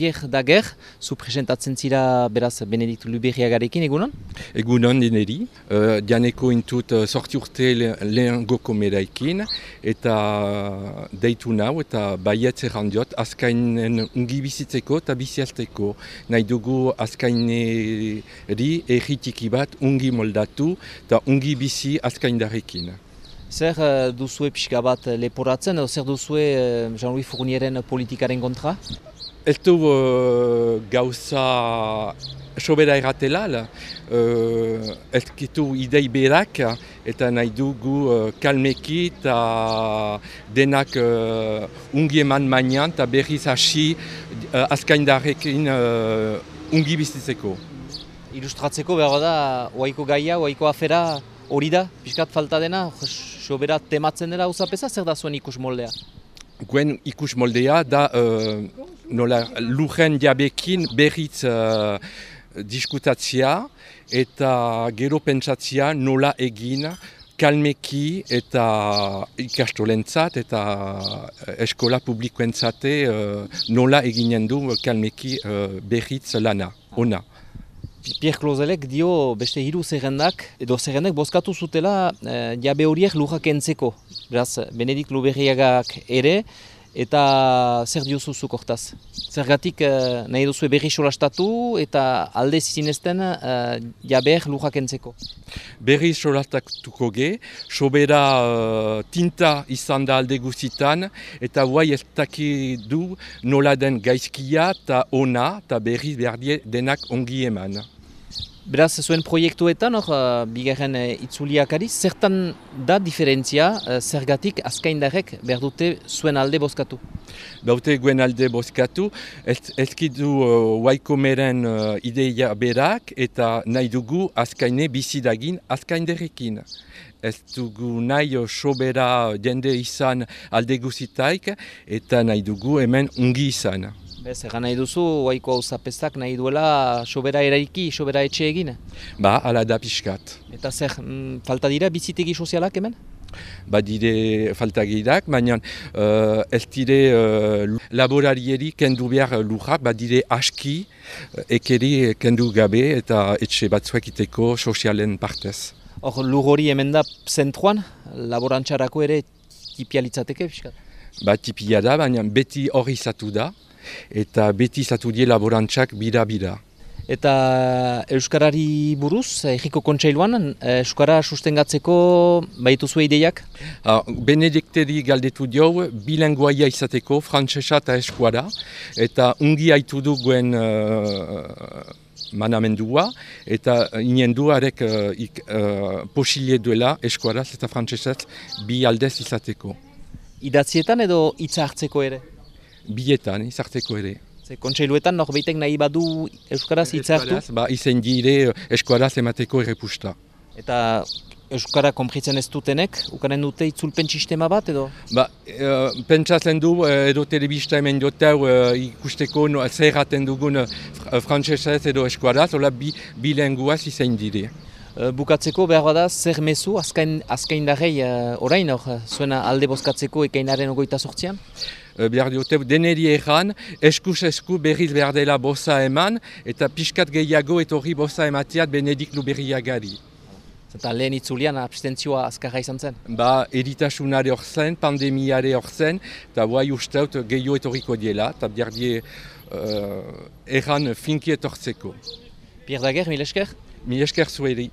Pierre Dager, zu presentatzen zira beraz Benedikt Luberriagarekin egunon? Egunon dineri, uh, dianeko intut uh, sorti urte lehen goko meraikin, eta deitu nau eta baietz errandiot azkainen ungi bizitzeko eta biziazteko. Nahi dugu azkaineri erritiki bat ungi moldatu eta ungi bizi azkaindarekin. Zer uh, duzue pixka bat leporatzen, edo zer duzue uh, Jean-Louis Fournieren politikaren kontra? Ez du uh, gauza sobera erratela, uh, ez kitu idei berak eta nahi dugu uh, kalmeki eta denak uh, ungi eman manian eta berriz hasi uh, azkaindarekin uh, ungi bizitzeko. Ilustratzeko behar da, oaiko gaia, oaiko afera hori da, pixkat falta dena, sobera tematzen dela uzapeza, zer da zuen ikus moldea? Guen ikus moldea da uh, nola lujen jabekin berriz uh, diskutatzia eta gero pentsatzia nola egin kalmeki eta ikastolentzat eta eskola publikoentzate uh, nola eginen du kalmeki uh, berriz lana, ona. Pierre Klozelek dio beste hiru zerrendak, edo zerrendak bozkatu zutela e, jabe horiek lujak entzeko. Beraz, Benedikt Luberriagak ere, eta zer diozuzuk hortaz? Zergatik e, nahi duzu berri solastatu eta alde zinezten e, jabeek lujak entzeko? Berri solastatuko ge, sobera tinta izan da alde guzitan, eta guai ez du nola den gaizkia eta ona, eta berri behar denak ongi eman. Beraz, zuen proiektuetan, hor, uh, bigarren uh, itzuliakari, zertan da diferentzia, uh, zergatik azkaindarek behar dute zuen alde bozkatu? Baute guen alde bozkatu, ez, ezkidu uh, waiko meren uh, ideia berak eta nahi dugu azkaine bizidagin azkainderekin. Ez dugu nahi sobera jende izan alde guzitaik eta nahi dugu hemen ungi izan. Bez, egan nahi duzu, oaiko hau nahi duela sobera eraiki, sobera etxe egin? Ba, ala da pixkat. Eta zer, mm, falta dira bizitegi sozialak hemen? Ba dire falta girak, baina uh, ez dire uh, laborarieri kendu behar lujak, ba dire aski uh, ekeri kendu gabe eta etxe batzuak iteko sozialen partez. Hor, lur hori hemen da zentruan, laborantxarako ere tipialitzateke, pixkat? Ba, tipia da, baina beti hori zatu da eta beti zatu die laborantzak bira-bira. Eta Euskarari buruz, Ejiko Kontseiluan, Euskara sustengatzeko baitu zuen ideiak? Uh, Benedikteri galdetu dio, bilenguaia izateko, frantzesa eta eskuara, eta ungi haitu du guen uh, manamendua, eta inen duarek uh, uh, posilie duela eskuaraz eta frantzesaz bi aldez izateko. Idatzietan edo hitza hartzeko ere? Bietan, izartzeko ere. Ze kontseiluetan norbeitek nahi badu Euskaraz hitz hartu? Ba, izen dire Euskaraz emateko errepusta. Eta Euskara konpritzen ez dutenek, ukanen dute itzulpen sistema bat edo? Ba, e, pentsatzen du edo telebista hemen dutau e, ikusteko no, zer raten dugun frantzesez edo Euskaraz, hola bi, bi lenguaz izen dire. bukatzeko behar bada zer mezu azkain, azkain darrei orain hor, zuena alde bozkatzeko ekainaren ogoita sortzian? Eh, behar diote deneri erran, eskuz esku berriz behar dela bosa eman, eta pixkat gehiago etorri bosa ematiat Benedik Luberriagari. Eta lehen itzulian abstentzioa azkarra izan zen? Ba, editasunare hor zen, pandemiare hor zen, eta guai usteut gehiago etorriko diela, eta behar die uh, erran finki etortzeko. Pierre Dager, mil esker? Mil esker zueri.